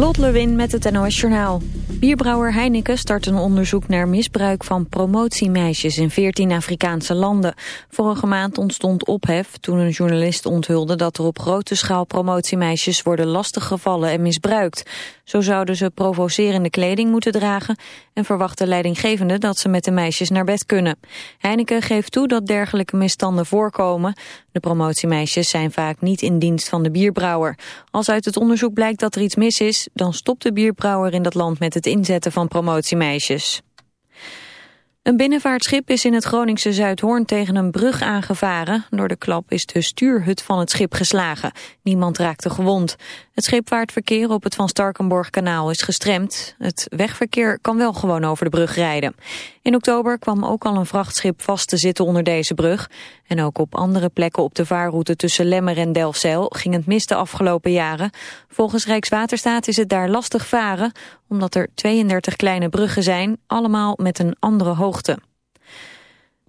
Lot Lewin met het NOS Journaal. Bierbrouwer Heineken start een onderzoek naar misbruik van promotiemeisjes in 14 Afrikaanse landen. Vorige maand ontstond ophef toen een journalist onthulde dat er op grote schaal promotiemeisjes worden lastiggevallen en misbruikt. Zo zouden ze provocerende kleding moeten dragen en verwachten leidinggevende dat ze met de meisjes naar bed kunnen. Heineken geeft toe dat dergelijke misstanden voorkomen. De promotiemeisjes zijn vaak niet in dienst van de bierbrouwer. Als uit het onderzoek blijkt dat er iets mis is, dan stopt de bierbrouwer in dat land met het inzetten van promotiemeisjes. Een binnenvaartschip is in het Groningse Zuidhoorn tegen een brug aangevaren. Door de klap is de stuurhut van het schip geslagen. Niemand raakte gewond. Het scheepvaartverkeer op het Van Starkenborg-kanaal is gestremd. Het wegverkeer kan wel gewoon over de brug rijden. In oktober kwam ook al een vrachtschip vast te zitten onder deze brug. En ook op andere plekken op de vaarroute tussen Lemmer en Delfzijl ging het mis de afgelopen jaren. Volgens Rijkswaterstaat is het daar lastig varen, omdat er 32 kleine bruggen zijn, allemaal met een andere hoogte.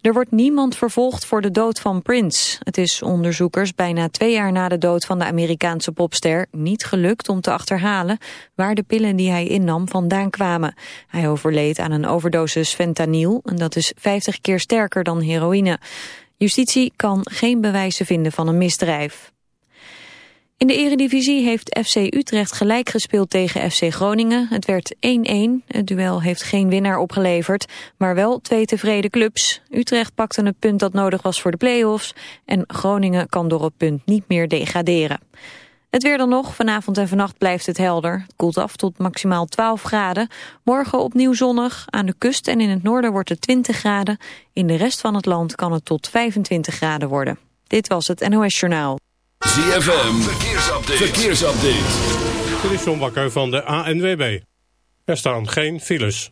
Er wordt niemand vervolgd voor de dood van Prince. Het is onderzoekers bijna twee jaar na de dood van de Amerikaanse popster niet gelukt om te achterhalen waar de pillen die hij innam vandaan kwamen. Hij overleed aan een overdosis fentanyl en dat is 50 keer sterker dan heroïne. Justitie kan geen bewijzen vinden van een misdrijf. In de eredivisie heeft FC Utrecht gelijk gespeeld tegen FC Groningen. Het werd 1-1. Het duel heeft geen winnaar opgeleverd, maar wel twee tevreden clubs. Utrecht pakte het punt dat nodig was voor de play-offs... en Groningen kan door het punt niet meer degraderen. Het weer dan nog. Vanavond en vannacht blijft het helder. Het koelt af tot maximaal 12 graden. Morgen opnieuw zonnig. Aan de kust en in het noorden wordt het 20 graden. In de rest van het land kan het tot 25 graden worden. Dit was het NOS Journaal. ZFM, verkeersupdate. verkeersupdate. Dit is John Bakker van de ANWB. Er staan geen files.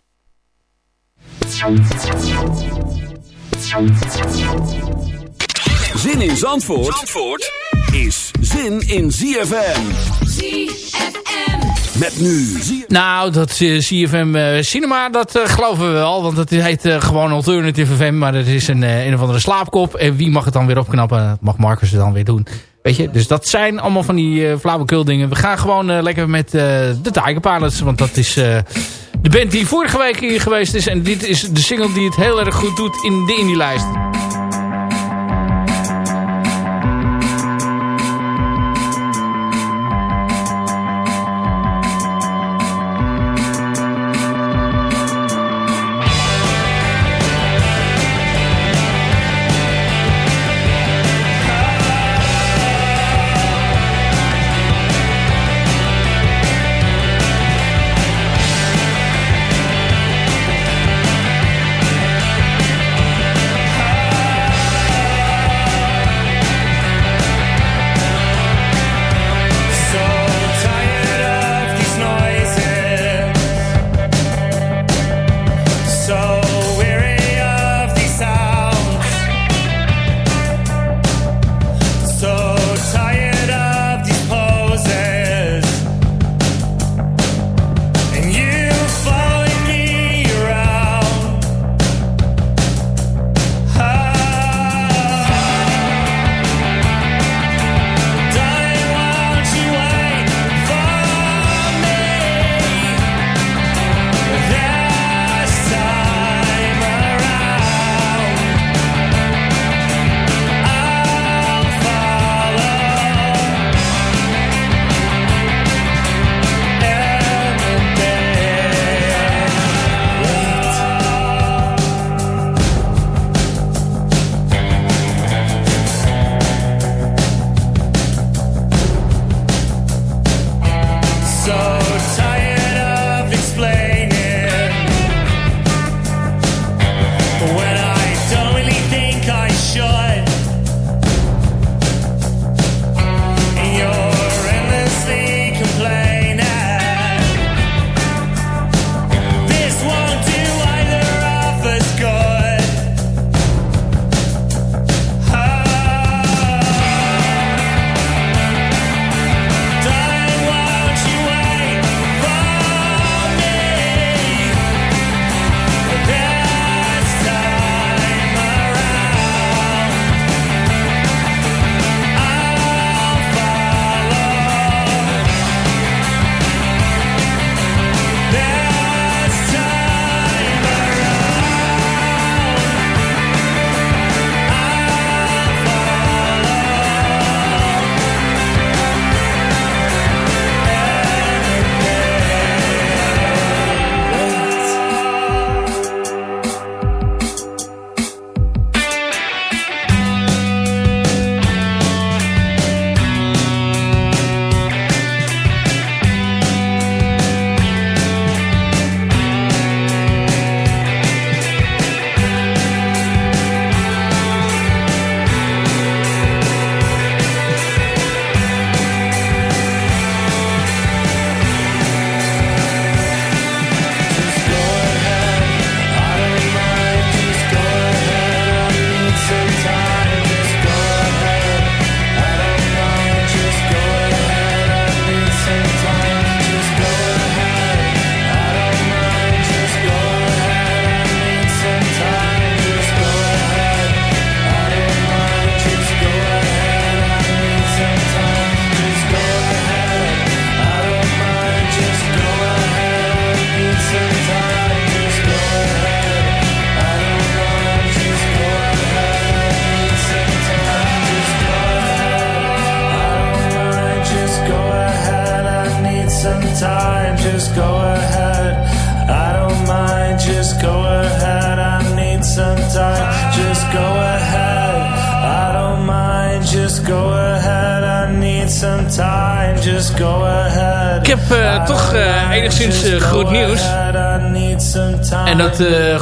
Zin in Zandvoort, Zandvoort is zin in ZFM. ZFM. Met nu. Nou, dat uh, CFM uh, Cinema, dat uh, geloven we wel. Want het heet gewoon Alternative FM. Maar het is een, een of andere slaapkop. En wie mag het dan weer opknappen? Dat mag Marcus het dan weer doen. Dus dat zijn allemaal van die uh, flauwekul dingen. We gaan gewoon uh, lekker met uh, de Tiger Pilots. Want dat is de band die vorige week hier geweest is. En dit is de single die het heel erg goed doet in de indie-lijst.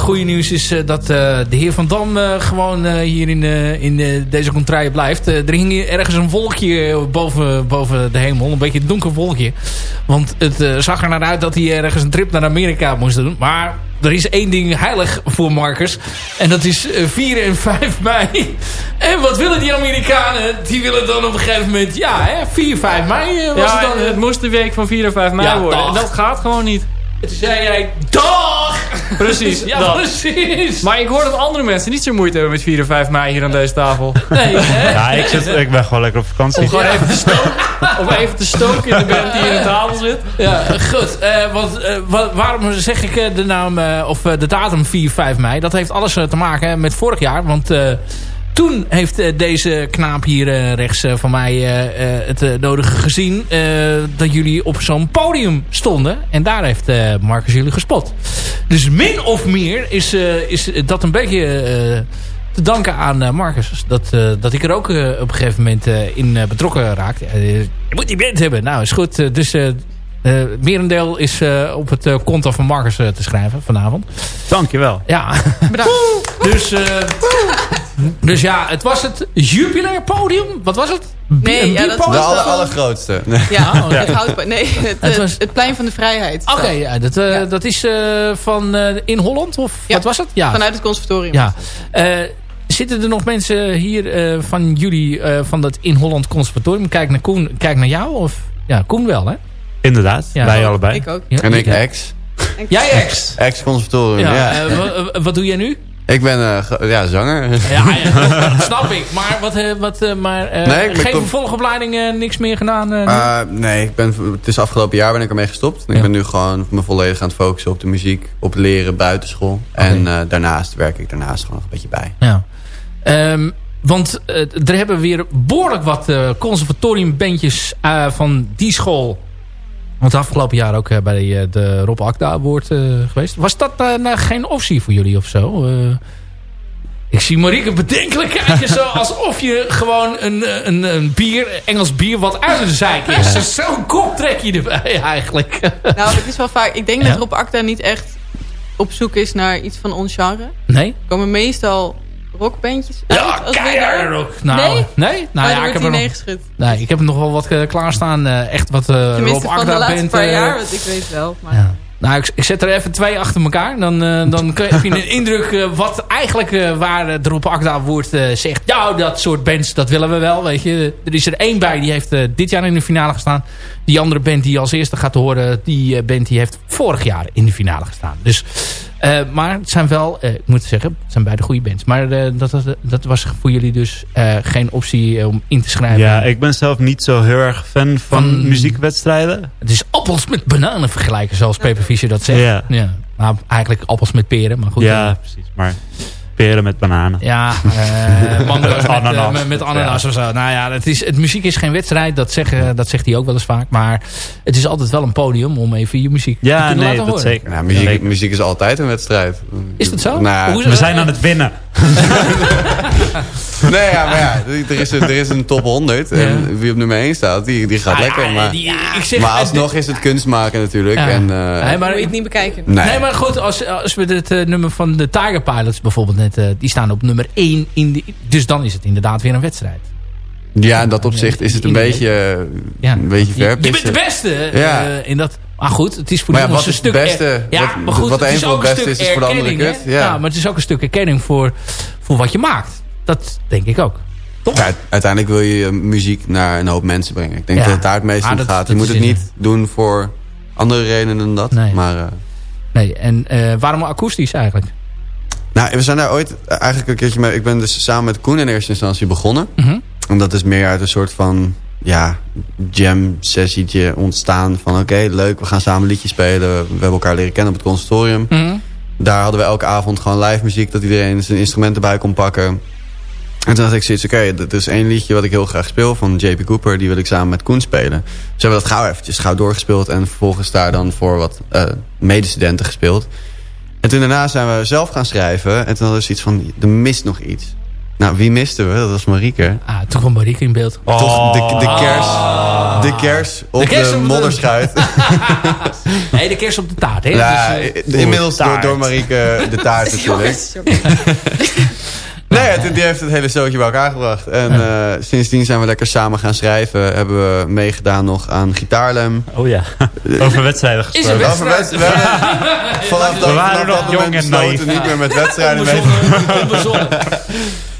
Goede nieuws is dat de heer Van Dam gewoon hier in, in deze contraille blijft. er hing ergens een wolkje boven, boven de hemel. Een beetje een donker wolkje. Want het zag er naar uit dat hij ergens een trip naar Amerika moest doen. Maar er is één ding heilig voor Marcus. En dat is 4 en 5 mei. En wat willen die Amerikanen? Die willen dan op een gegeven moment... Ja, hè, 4, 5 mei was ja, het dan. het moest de week van 4 en 5 mei Ja, worden. En dat gaat gewoon niet. En toen zei jij... Dag! Precies, Ja, dat. precies. Maar ik hoor dat andere mensen niet zo moeite hebben met 4 en 5 mei hier aan deze tafel. Nee, hè? Ja, ik, zit, ik ben gewoon lekker op vakantie. Om gewoon even te stoken, om even te stoken in de band die hier aan tafel zit. Ja, goed. eh, want, eh, wa- waarom zeg ik eh, de naam eh, of eh, de datum 4, 5 mei? Dat heeft alles te maken met vorig jaar. Want eh, toen heeft eh, deze knaap hier eh, rechts eh, van mij het nodige gezien... dat jullie op zo'n podium stonden. En daar heeft Marcus jullie gespot. Dus min of meer is, is dat een beetje... te danken aan Marcus. Dat, dat ik er ook op een gegeven moment in betrokken raakte. Je moet die band hebben. Nou, is goed. Dus eh eh, merendeel is eh, op het eh, konto van Marcus te schrijven vanavond. Dankjewel. Ja. dus, eh, dus ja, het was het Jupiler podium. Wat was het? Nee, ja, dat bierpodium? De aller, allergrootste. Nee. Ja, Oh, het hout, nee, het, Het was- het plein van de vrijheid. Oké, ja, dat, Ja. dat is eh, van eh, in Holland? Of Ja. wat was het? Ja, Vanuit het conservatorium. Ja. Eh, zitten er nog mensen hier eh, van jullie eh, van dat in Holland conservatorium? Kijk naar Koen, kijk naar jou? Of? Ja, Koen wel, hè? Inderdaad, Ja. wij allebei. Ik ook. Ja, En ik ex. Jij ex? Ex-conservatorium, Ja. ja. eh, wa- wa- wat doe jij nu? Ik ben eh, ja, zanger. Ja, ja, dat snap ik. Maar, wat, eh, wat, eh, maar eh, Nee, geen vervolgopleiding, eh, niks meer gedaan? eh? Eh, nee, ik ben, het is afgelopen jaar ben ik ermee gestopt. En Ja. Ik ben nu gewoon me volledig aan het focussen op de muziek, op het leren buitenschool. En eh, daarnaast werk ik daarnaast gewoon nog een beetje bij. Ja. Ehm, want er hebben weer behoorlijk wat eh, conservatoriumbandjes eh, van die school... Want afgelopen jaar ook eh, bij eh, de Rob Akda Award eh, geweest. Was dat nou geen optie voor jullie of zo? Eh, ik zie Marieke bedenkelijk kijken. zo alsof je gewoon een, een, een bier, Engels bier wat uit de zeik is. Dus Zo'n kop trek je erbij eigenlijk. Nou, het is wel vaak... Ik denk Ja. dat Rob Acta niet echt op zoek is naar iets van ons genre. Nee? Er komen meestal rockbandjes. Ja, als keihard winnaar. ook. Nou, Nee? nee? Nou ja, ik heb er nog... Nee, ik heb nog wel wat eh, klaarstaan. eh, echt wat eh Rob Tenminste van de Akda laatste bent. paar jaar, want ik weet wel. Maar Ja. Nou, ik, ik zet er even twee achter elkaar. Dan, eh, dan heb je een indruk wat eigenlijk eh, waar de Rob Akda woord zegt. Nou, dat soort bands, dat willen we wel. Weet je. Er is er één bij, die heeft dit jaar in de finale gestaan. Die andere band die je als eerste gaat horen, die eh, band die heeft vorig jaar in de finale gestaan. Dus, eh, maar het zijn wel, eh, ik moet zeggen, het zijn beide goede bands. Maar dat, dat, dat was voor jullie dus geen optie om in te schrijven. Ja, ik ben zelf niet zo heel erg fan van, Van- muziekwedstrijden. Het is appels met bananen vergelijken, zoals Peper Fischer dat zegt. Ja. ja. Nou, eigenlijk appels met peren, maar goed. ja, precies. Maar peren met bananen. Ja, eh mango's met, Ananas. eh, met, met ananas of zo. Nou ja, het, is, het muziek is geen wedstrijd. Dat, zeggen, dat zegt hij ook wel eens vaak. Maar het is altijd wel een podium om even je muziek te Ja, kunnen nee, laten dat horen. zeker. Nou, muziek, Zeker. muziek is altijd een wedstrijd. Is dat zo? Nou, Hoe- We zijn aan het winnen. nee, ja, maar ja, er is, een- er is een top 100. En wie op nummer 1 staat, die, die gaat Ah, lekker. Maar, die- ik zeg, maar alsnog is het kunst maken natuurlijk. Ja. En, eh, Nee, moet maar, je het niet bekijken. nee. nee, maar goed, als, als we het eh, nummer van de Tiger Pilots bijvoorbeeld eh, die staan op nummer 1. In de, dus dan is het inderdaad weer een wedstrijd. Ja, in dat opzicht is het een In- beetje, eh, Ja. een beetje Je, je bent de beste. eh, Ja. in dat, maar goed, het is voor Maar ja, wat een stuk... beste? er- ja, Wat- maar goed, wat het een voor het een beste is, is voor de andere kut. Ja. maar het is ook een stuk erkenning voor, voor wat je maakt. Dat denk ik ook. Toch? Ja, uiteindelijk wil je muziek naar een hoop mensen brengen. Ik denk dat het daar het meest Ah, om dat- gaat. Je moet het in- niet doen voor andere redenen dan dat. Nee. Maar, eh, Nee, en eh, waarom akoestisch eigenlijk? Nou, we zijn daar ooit eigenlijk een keertje mee... Ik ben dus samen met Koen in eerste instantie begonnen. Mhm. En dat is meer uit een soort van ja, jam sessietje ontstaan. Van oké, leuk, we gaan samen liedjes spelen. We hebben elkaar leren kennen op het conservatorium. Mhm. Daar hadden we elke avond gewoon live muziek. Dat iedereen zijn instrumenten bij kon pakken. En toen had ik zoiets, oké, dat is één liedje wat ik heel graag speel van JP Cooper. Die wil ik samen met Koen spelen. Dus hebben we dat gauw eventjes gauw doorgespeeld. En vervolgens daar dan voor wat eh, medestudenten gespeeld. En toen daarna zijn we zelf gaan schrijven. En toen hadden we zoiets van, er mist nog iets. Nou, wie misten we? Dat was Marieke. Ah, toen kwam Marieke in beeld. Toch de, de kers, de kers op de, kers op de- modderschuit. nee, de kerst op de taart. Hè? Ja, Dus, inmiddels door, door Marieke de taart natuurlijk. Nee, die heeft het hele zootje bij elkaar gebracht. En eh, sindsdien zijn we lekker samen gaan schrijven. Hebben we meegedaan nog aan Gitaarlem. Oh ja, over wedstrijden Is er gesproken. Over wedstrijden. Vanaf dat, We waren vanaf nog dat jong moment en besloten naïef. niet meer met wedstrijden mee.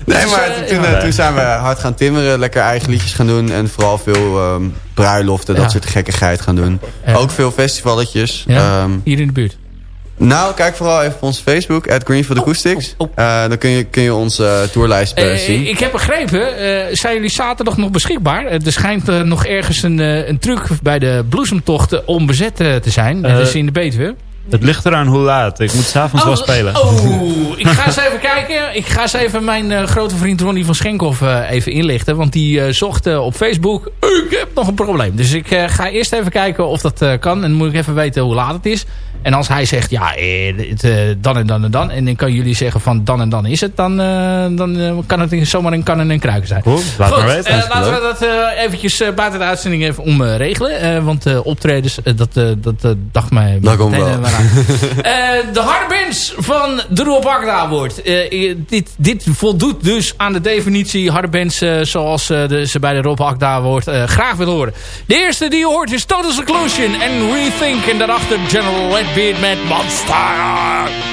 Nee, Dus, maar eh, toen, eh, zijn we hard gaan timmeren. Lekker eigen liedjes gaan doen. En vooral veel ehm, bruiloften. Dat Ja. soort gekkigheid gaan doen. Ja. Ook veel festivalletjes. Ja, Ehm, hier in de buurt. Nou, kijk vooral even op onze Facebook. At Greenfield Acoustics. oh, Eh, dan kun je, kun je onze tourlijst eh, Eh, zien. ik heb begrepen, eh, zijn jullie zaterdag nog beschikbaar? Eh, er schijnt eh, nog ergens een, eh, een truc bij de bloesemtocht onbezet eh, te zijn. Eh, dat is in de Betuwe. Het ligt eraan hoe laat. Ik moet s'avonds wel spelen. Oh, ik ga eens even kijken. Ik ga eens even mijn eh, grote vriend Ronnie van Schenkhoff eh, even inlichten. Want die eh, zocht eh, op Facebook. Ik heb nog een probleem. Dus ik eh, ga eerst even kijken of dat eh, kan. En dan moet ik even weten hoe laat het is. En als hij zegt, ja, eh, het, eh, dan en dan en dan. En dan kan jullie zeggen van dan en dan is het. Dan, eh, dan kan het zomaar een kannen en kruiken zijn. Goed, laat Goed, maar weten. laten we dat eh, eventjes buiten de uitzending even omregelen. Eh, want eh, optredens, dat, dat dacht mij Dat komt wel. de harde bands van de Rob Agda wordt. Dit, dit voldoet dus aan de definitie harde bands eh, zoals de, ze bij de Rob Agda wordt graag willen horen. De eerste die je hoort is Total Seclusion en Rethink. En daarachter General Redbeard met Monster.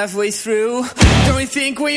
Halfway through? Don't you think when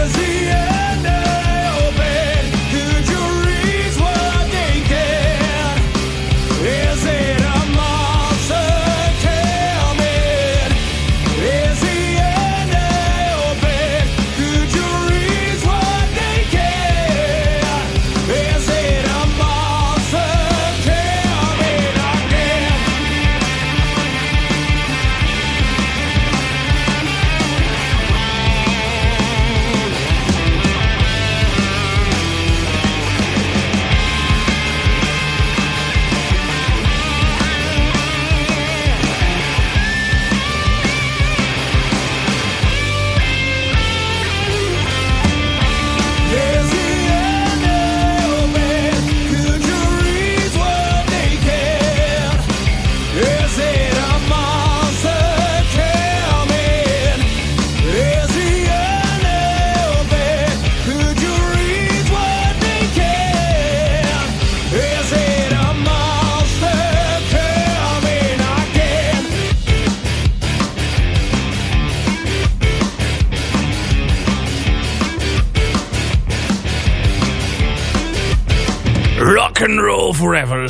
Is the end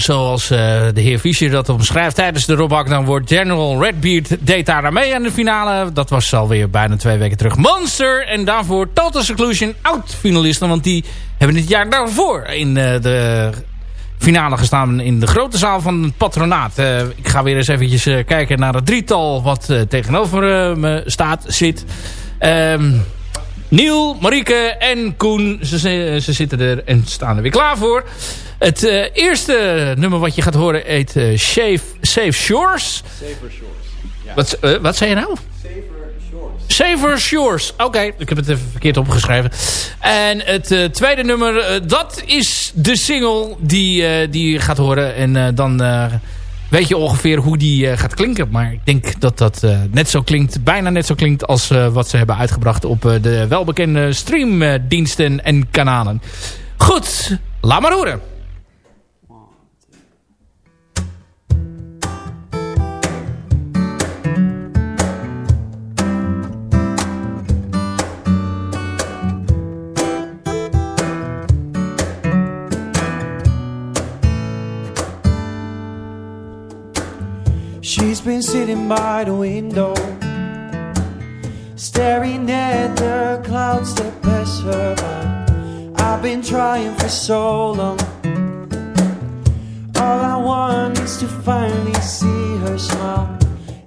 Zoals eh, de heer Fischer dat omschrijft tijdens de Rob Akda wordt General Redbeard deed daar mee aan de finale. Dat was alweer bijna twee weken terug. Monster en daarvoor Total Seclusion oud-finalisten. Want die hebben dit jaar daarvoor in eh, de finale gestaan in de grote zaal van het patronaat. Eh, ik ga weer eens eventjes kijken naar het drietal wat tegenover me staat, zit. Ehm Niel, Marieke en Koen, ze, ze zitten er en staan er weer klaar voor. Het eh, eerste nummer wat je gaat horen heet eh, Shave, Safe Shores. Safer Shores. Wat, eh, wat zei je nou? Safer Shores. Oké, ik heb het even verkeerd opgeschreven. En het tweede nummer, dat is de single die, die je gaat horen. En dan weet je ongeveer hoe die gaat klinken. Maar ik denk dat dat net zo klinkt, bijna net zo klinkt als wat ze hebben uitgebracht op de welbekende streamdiensten en kanalen. Goed, laat maar horen. She's been sitting by the window, staring at the clouds that pass her by. I've been trying for so long. All I want is to finally see her smile.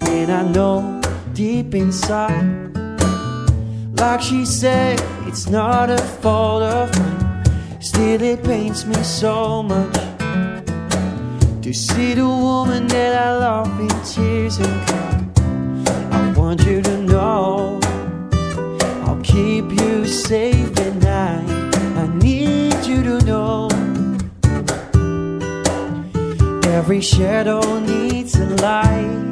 And I know deep inside, like she said, it's not a fault of mine. Still, it pains me so much. To see the woman that I love in tears and cry. I want you to know I'll keep you safe at night. I need you to know every shadow needs a light.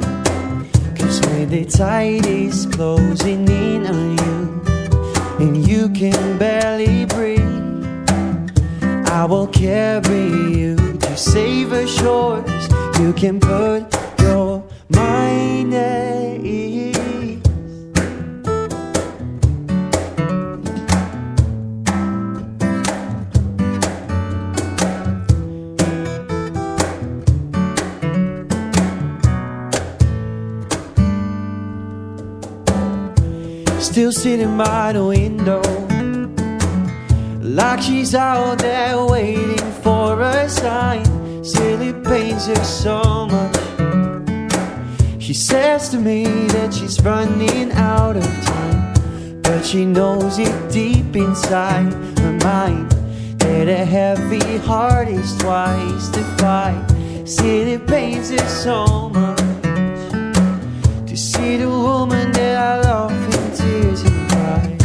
Cause when the tide is closing in on you and you can barely breathe. I will carry you to safer shores. You can put your mind at ease. Still sitting by the window like she's out there waiting for a sign. Still, it pains her so much. She says to me that she's running out of time, but she knows it deep inside her mind that a heavy heart is twice the fight. Still, it pains her so much to see the woman that I love in tears and cry.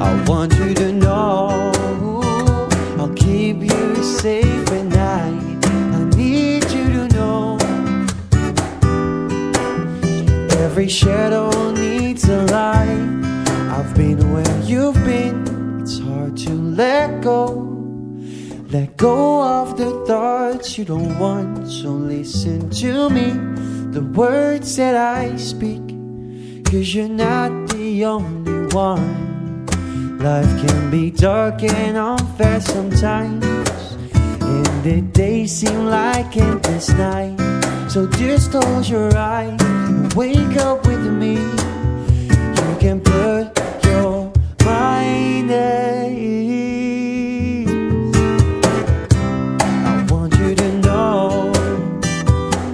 I want you to know every shadow needs a light. I've been where you've been, it's hard to let go. Let go of the thoughts you don't want, so listen to me. The words that I speak, cause you're not the only one Life can be dark and unfair sometimes. And the days seem like endless night. So just close your eyes wake up with me. You can put your mind at ease. I want you to know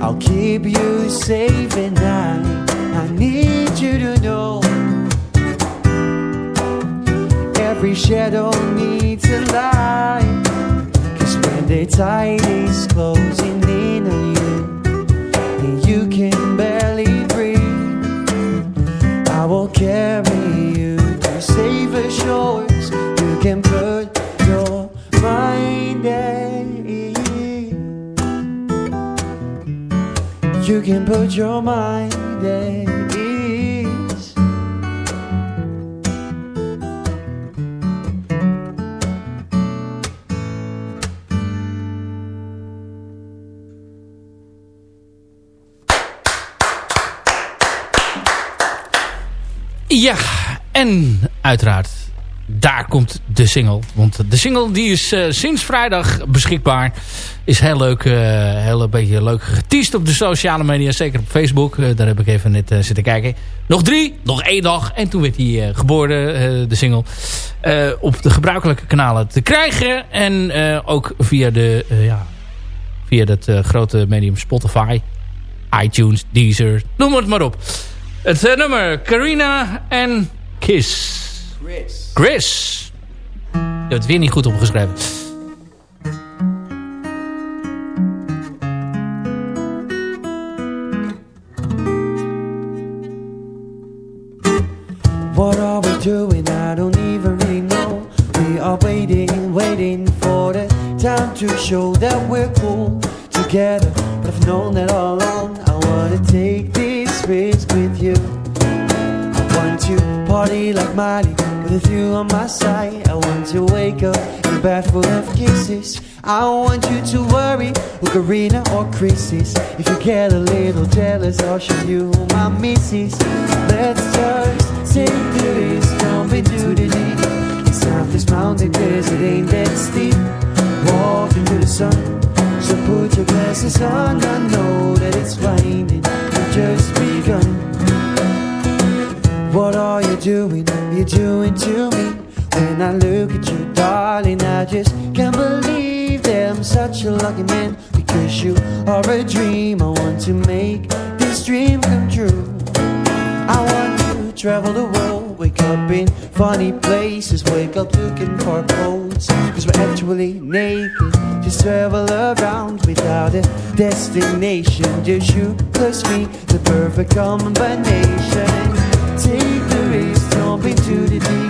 I'll keep you safe at night. I need you to know every shadow needs a light. Cause when the tide is closing uiteraard, daar komt de single. Want de single die is eh, sinds vrijdag beschikbaar. Is heel leuk, eh, heel een beetje leuk geteased op de sociale media. Zeker op Facebook. Eh, daar heb ik even net zitten kijken. Nog drie, nog één dag. En toen werd hij geboren, de single. op de gebruikelijke kanalen te krijgen. En ook via, de, ja, via dat grote medium Spotify. iTunes, Deezer, noem het maar op. Het nummer Carina en Kiss. Chris. Chris. Je hebt het weer niet goed opgeschreven. What are we doing? I don't even really know. We are waiting, waiting for the time to show that we're cool together. But I've known that all along. I wanna take this risk with you. To party like Miley with you on my side. I want to wake up in a bed full of kisses. I don't want you to worry with Karina or Chris's. If you get a little jealous, I'll show you my misses. Let's just take jump into the deep. It's not this mountain cause it ain't that steep. Walk into the sun, so put your glasses on. I know to me? When I look at you, darling, I just can't believe that I'm such a lucky man. Because you are a dream. I want to make this dream come true. I want to travel the world, wake up in funny places, wake up looking for clothes. Cause we're actually naked, just travel around without a destination. Just you plus me, the perfect combination. Take the risk, jump into the deep.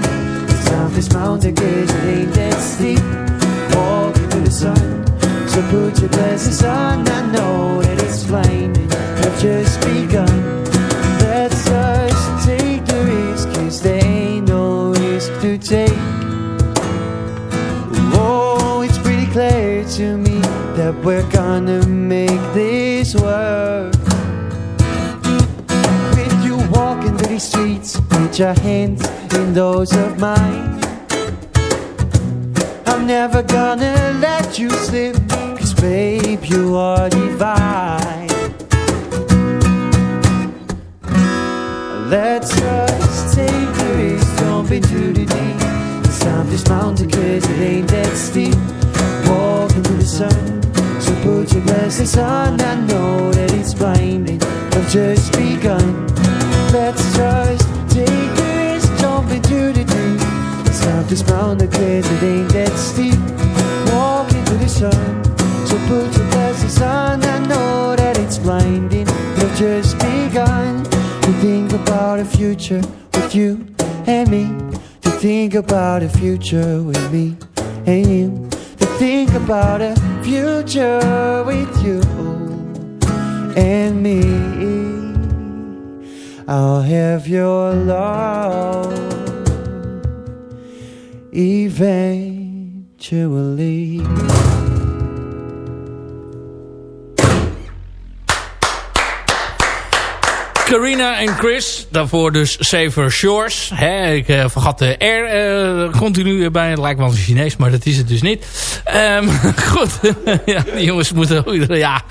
This mountain, cause it ain't that steep. Walk into the sun, so put your glasses on. I know that it's blinding, I've just begun. Let's just take the risk, cause there ain't no risk to take. Oh, it's pretty clear to me that we're gonna make this work. These streets, with your hands in those of mine. I'm never gonna let you slip, cause babe, you are divine. Let's just take the risk, jump into the deep. Climb this mountain cause it ain't that steep. Walk into the sun, so put your glasses on. I know that it's blinding, I've just begun. Let's just take the risk, jump into the deep. Climb this mountain cause it ain't that steep. Walk into the sun, so put your glasses on. I know that it's blinding, I've just begun to think about a future with you and me. To think about a future with me and you. To think about a future with you and me. I'll have your love eventually. Carina en Chris. Daarvoor dus Saver Shores. Ik uh, vergat de R uh, continu bij. Het lijkt wel een Chinees, maar dat is het dus niet. Um, goed. ja, die jongens moeten... Ja,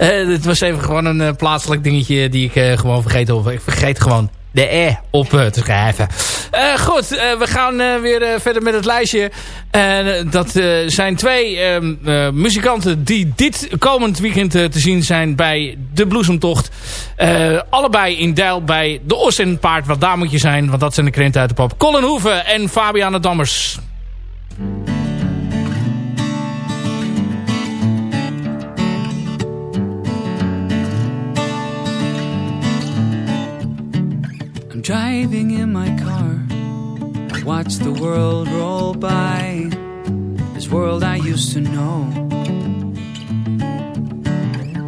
uh, het was even gewoon een plaatselijk dingetje die ik gewoon vergeten. Of ik vergeet gewoon de E op te schrijven. Uh, goed, uh, we gaan weer verder met het lijstje. dat zijn twee ehm, muzikanten die dit komend weekend te zien zijn bij de Bloesemtocht. allebei in Deil bij de Os en Paard. Wat daar moet je zijn, want dat zijn de krenten uit de pop. Colin Hoeven en Fabiana Dammers. Driving in my car, I watch the world roll by. This world I used to know.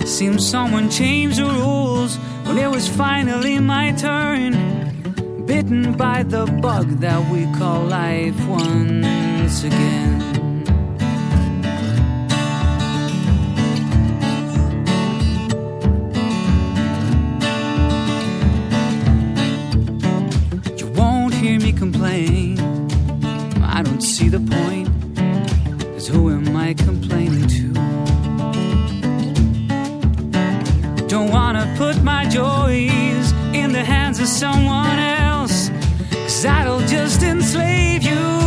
Seems someone changed the rules when it was finally my turn. Bitten by the bug that we call life once again. Complain. I don't see the point, cause who am I complaining to? Don't wanna put my joys in the hands of someone else, cause that'll just enslave you.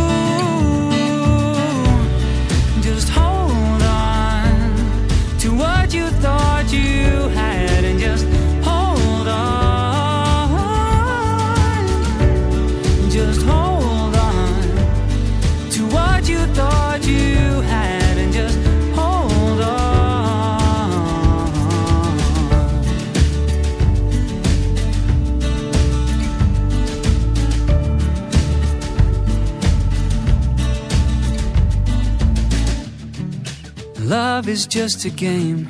Is just a game,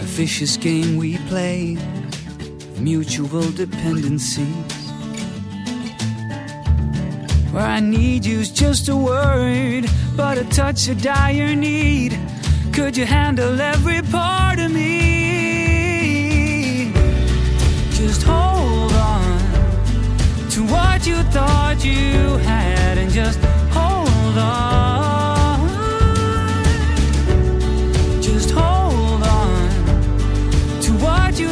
a vicious game we play, mutual dependencies. Where I need you's just a word, but a touch of dire need. Could you handle every part of me? Just hold on to what you thought you had and just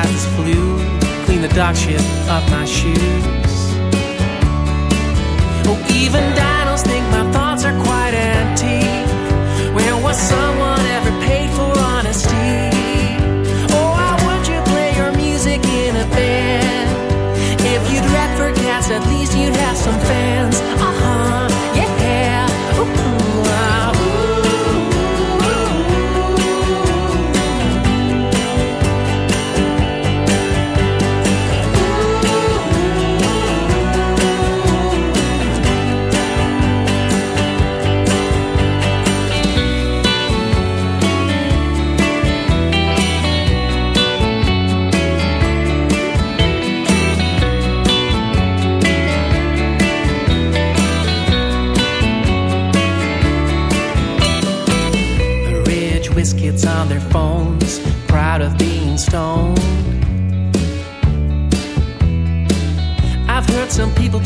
This flu, clean the dog shit off my shoes. Oh, even dinos think my thoughts are quite antique. Where was someone ever paid for honesty? Oh, how would you play your music in a band? If you'd rap for cats, at least you'd have some fans.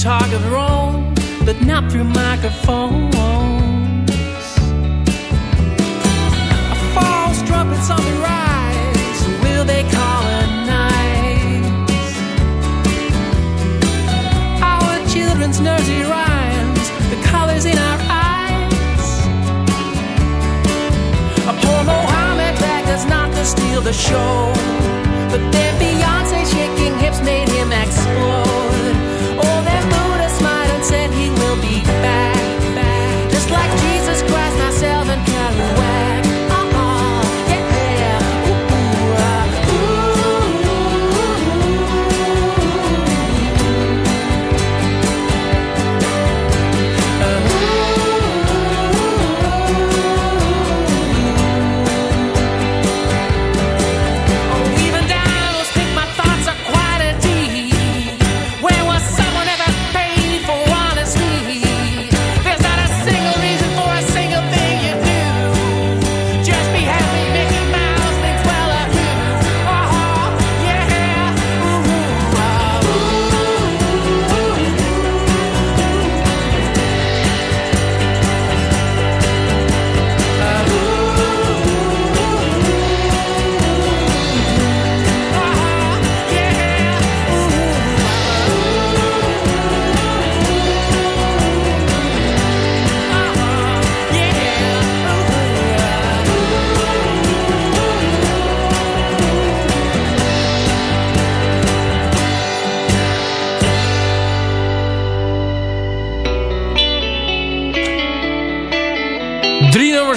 talk of Rome, but not through microphones.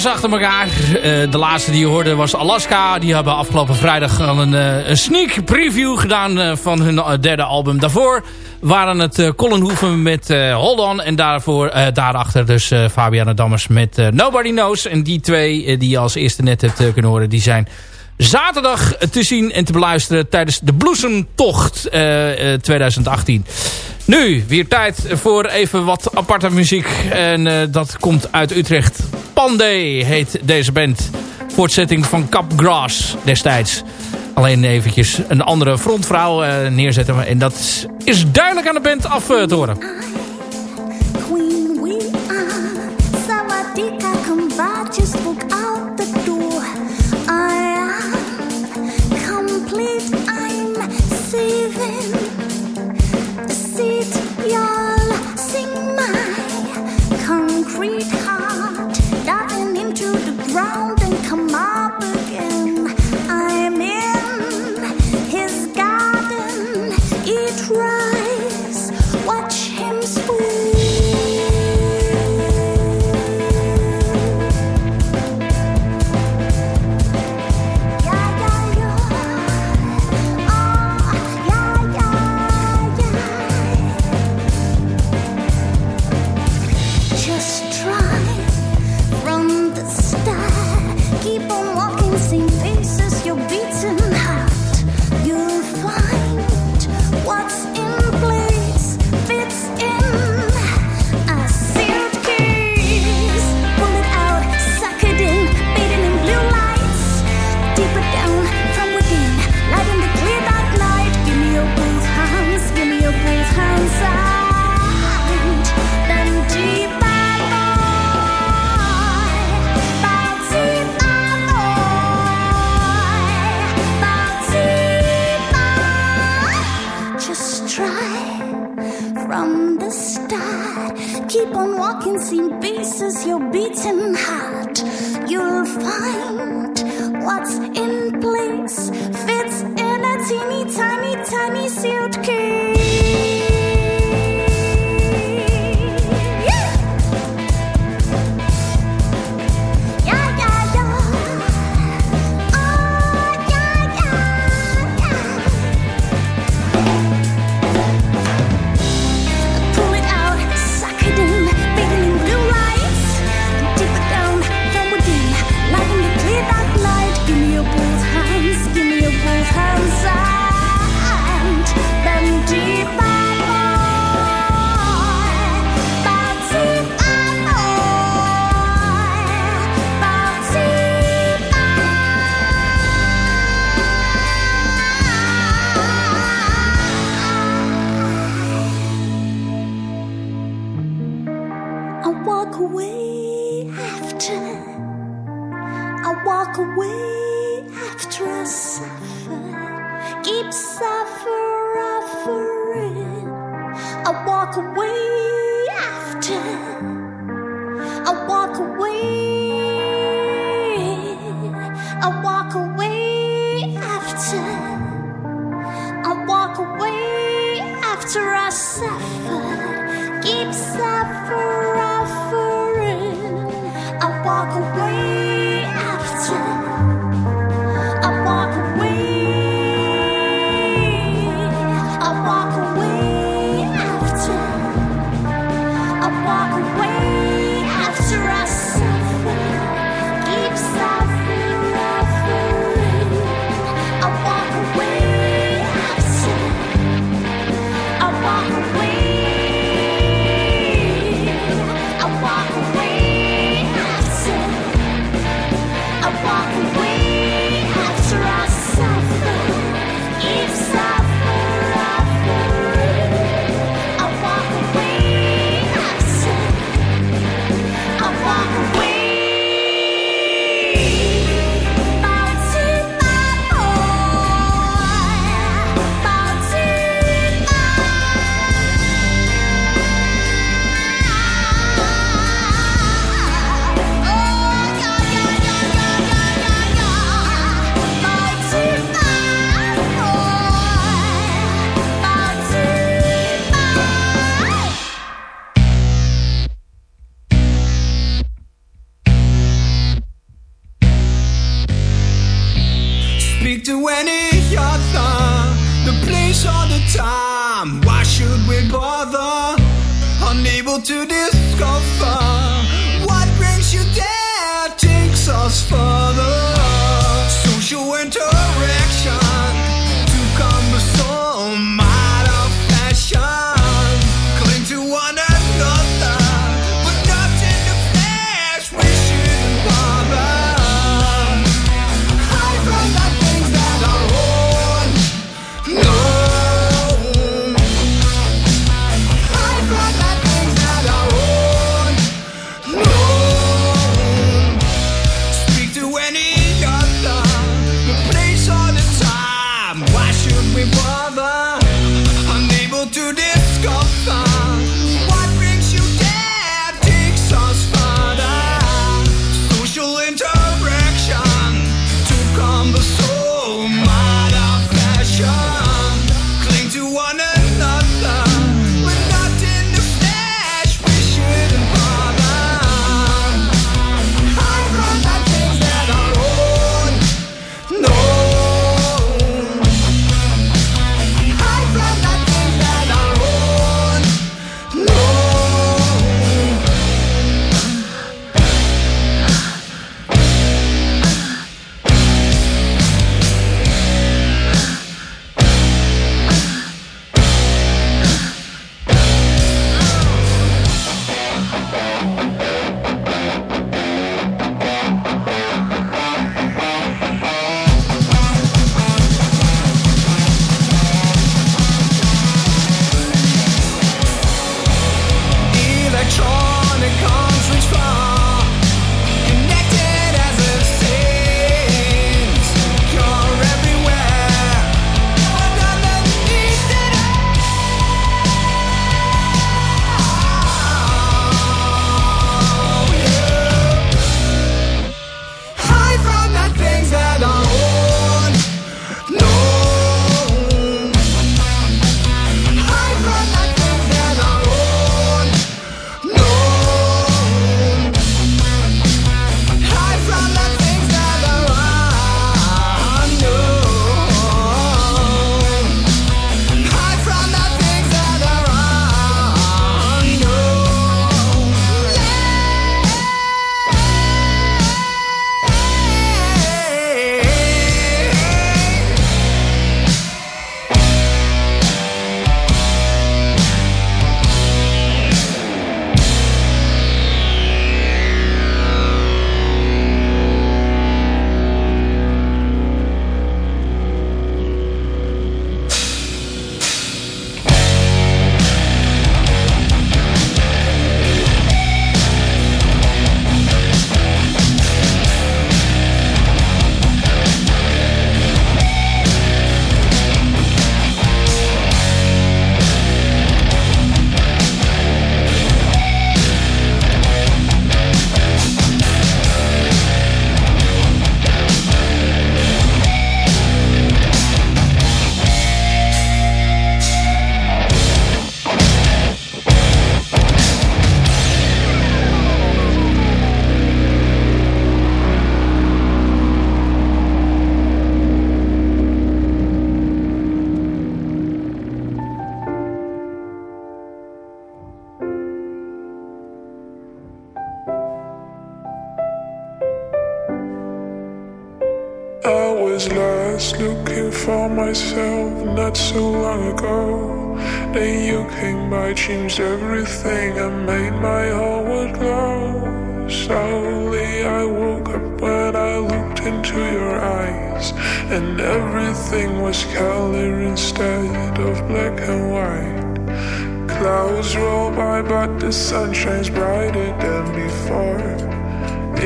achter elkaar. Eh, de laatste die je hoorde was Alaska. Die hebben afgelopen vrijdag al een, eh, een sneak preview gedaan eh, van hun derde album. Daarvoor waren het uh, Colin Hoeven met uh, Hold On. En daarvoor, daarachter dus Fabian Fabiana Dammers met Nobody Knows. En die twee die je als eerste net hebt kunnen horen, die zijn zaterdag te zien en te beluisteren tijdens de Bloesemtocht 2018. Nu, weer tijd voor even wat aparte muziek. En dat komt uit Utrecht. Pandey heet deze band. Voortzetting van Cap Grass destijds. Alleen eventjes een andere frontvrouw eh, neerzetten. En dat is duidelijk aan de band af eh, te horen.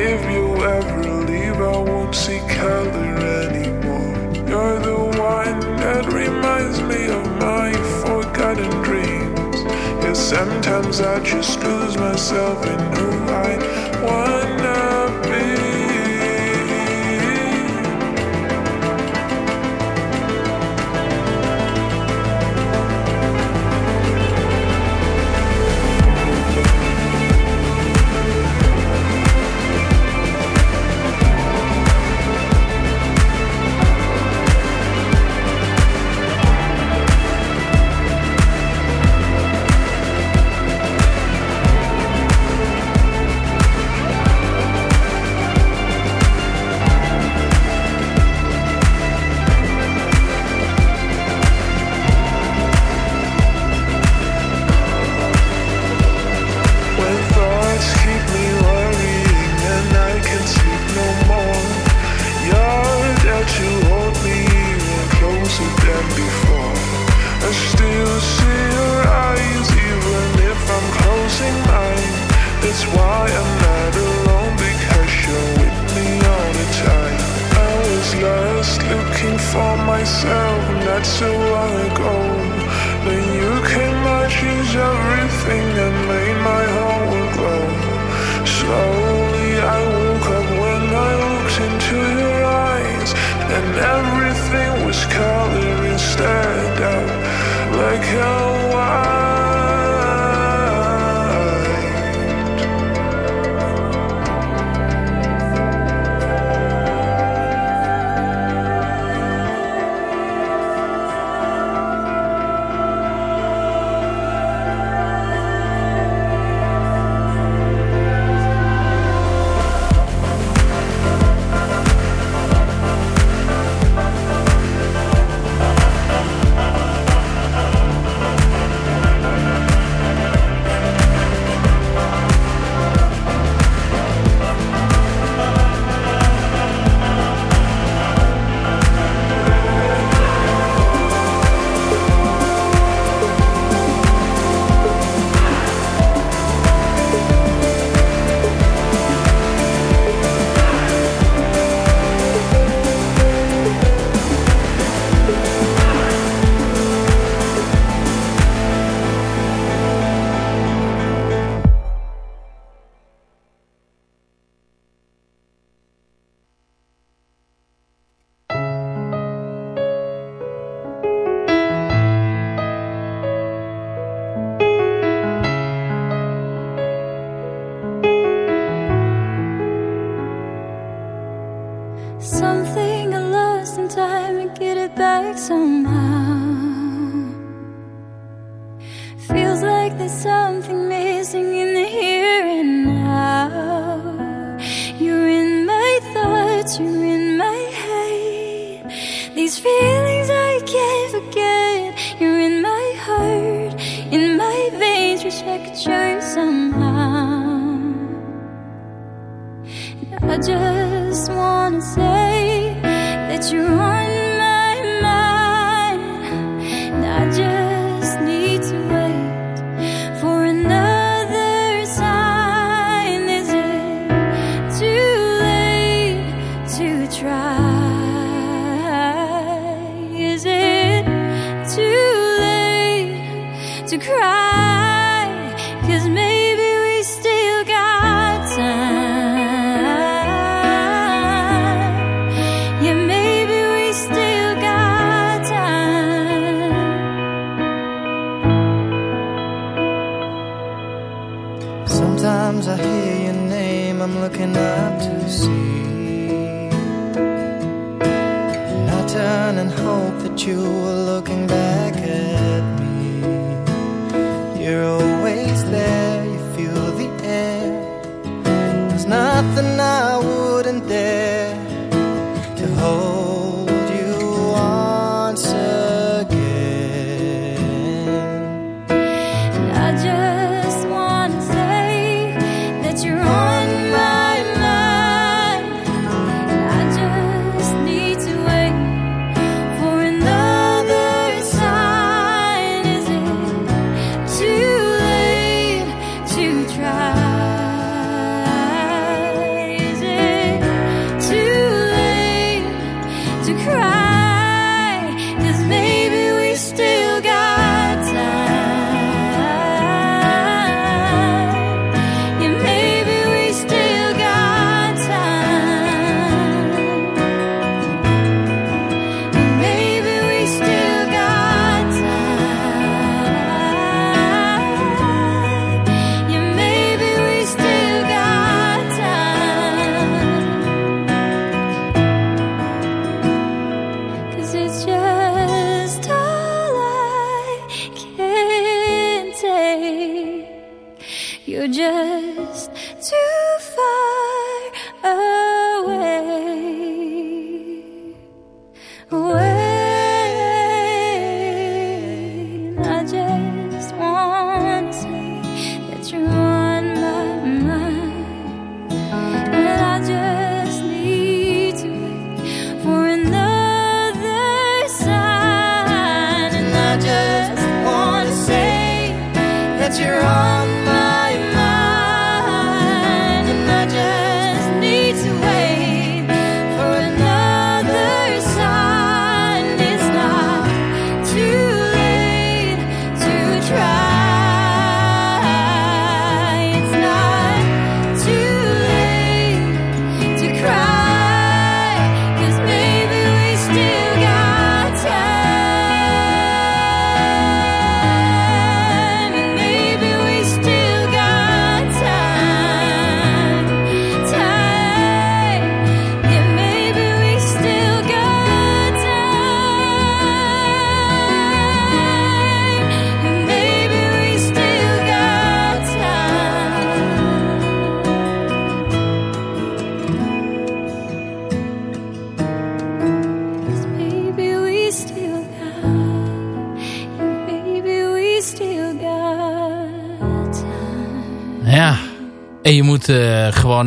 If you ever leave, I won't see color anymore. You're the one that reminds me of my forgotten dreams. Yeah, sometimes I just lose myself in who I want.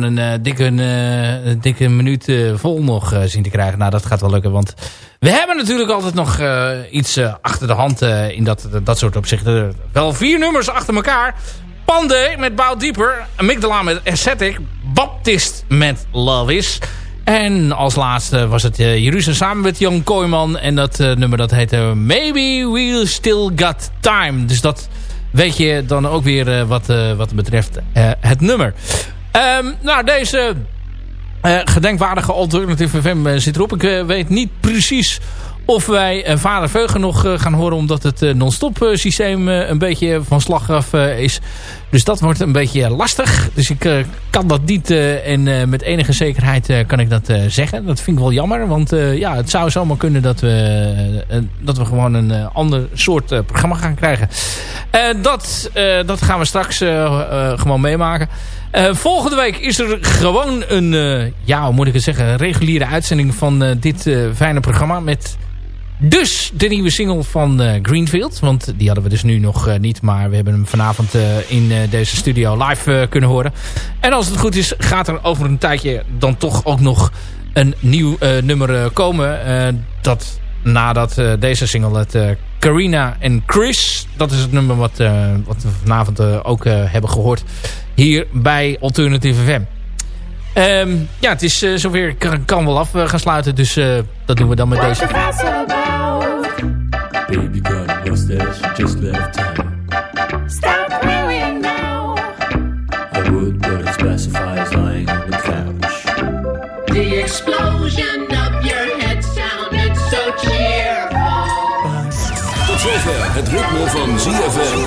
Eh, dikke, eh, een dikke minuut eh, vol nog zien te krijgen. Nou, dat gaat wel lukken. Want we hebben natuurlijk altijd nog iets achter de hand in dat, dat soort opzichten. Wel vier nummers achter elkaar. Pande met Bout Dieper. Amygdala met Ascetic. Baptist met Love Is. En als laatste was het uh, Jeruzalem samen met Jan Kooijman. En dat nummer dat heette Maybe We Still Got Time. Dus dat weet je dan ook weer wat, wat betreft het nummer. Ehm, nou, deze eh, gedenkwaardige Alternative FM eh, zit erop. Ik eh, weet niet precies of wij Vader Veugen nog gaan horen... omdat het non-stop systeem een beetje van slag af is. Dus dat wordt een beetje lastig. Dus ik kan dat niet en met enige zekerheid kan ik dat zeggen. Dat vind ik wel jammer. Want ja, het zou zomaar kunnen dat we, dat we gewoon een ander soort programma gaan krijgen. Dat, dat gaan we straks gewoon meemaken. Eh, volgende week is er gewoon een, eh, ja, hoe moet ik het zeggen, reguliere uitzending van eh, dit fijne programma. Met dus de nieuwe single van Greenfield. Want die hadden we dus nu nog niet. Maar we hebben hem vanavond in deze studio live kunnen horen. En als het goed is, gaat er over een tijdje dan toch ook nog een nieuw nummer komen. Dat nadat deze single het Carina en Chris. Dat is het nummer wat, wat we vanavond ook hebben gehoord. Hier bij Alternative FM. Ehm, ja, het is eh, zover. Ik kan, kan wel af eh, gaan sluiten. Dus eh, dat doen we dan met deze. Baby got she just left town. Stop worrying now. I would, but it specifies lying on the couch. The explosion of your head sounded so cheerful. Tot zover het ritme van ZFM.